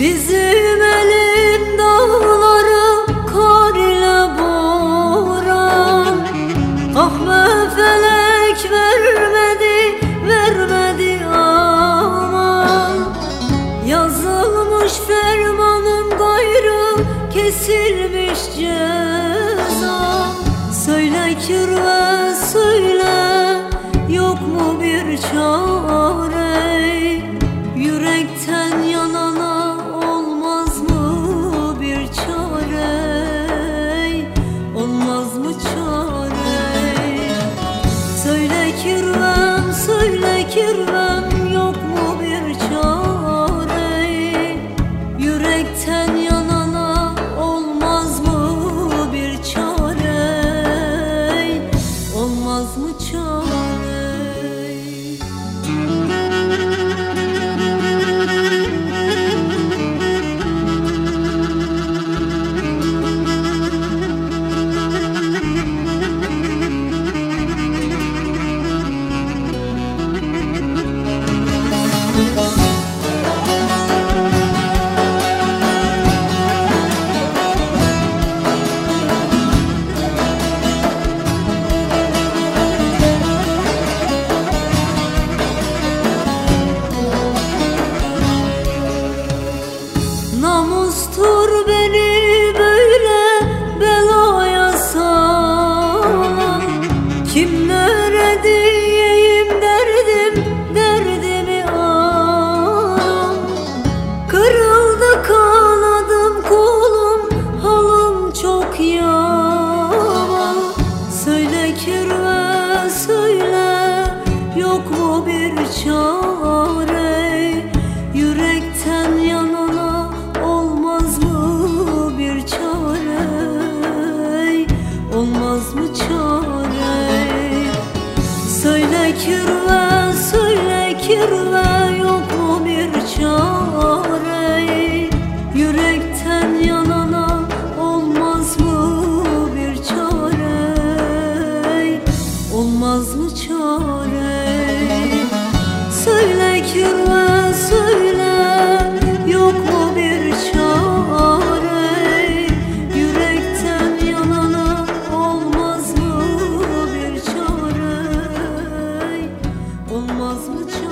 Bizim elim dağları kar ile boran Kahve felek vermedi, vermedi aman. Yazılmış fermanım gayrı kesilmiş ceza. Söyle kirve söyle yok mu bir çare Namustur beni böyle belaya salan. Kimlere diyeyim derdim derdimi anam Kırıldı kanadım kolum halım çok yaman Söyle kirve söyle yok mu bir çare Olmaz mı çare? Söyle kirve olmaz mı canım?